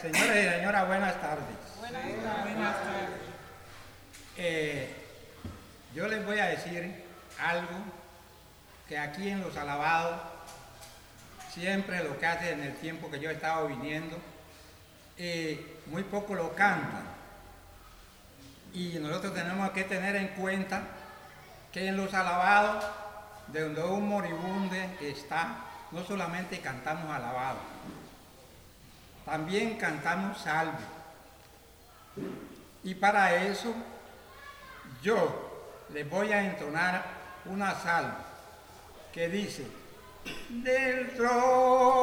señores y señoras, buenas tardes. Buenas tardes. Eh, yo les voy a decir algo que aquí en Los Alabados, siempre lo que hace en el tiempo que yo he estado viniendo, eh, muy poco lo cantan. Y nosotros tenemos que tener en cuenta que en Los Alabados, de donde un moribunde está, no solamente cantamos alabados, también cantamos salve. Y para eso yo les voy a entonar una salve que dice, del trono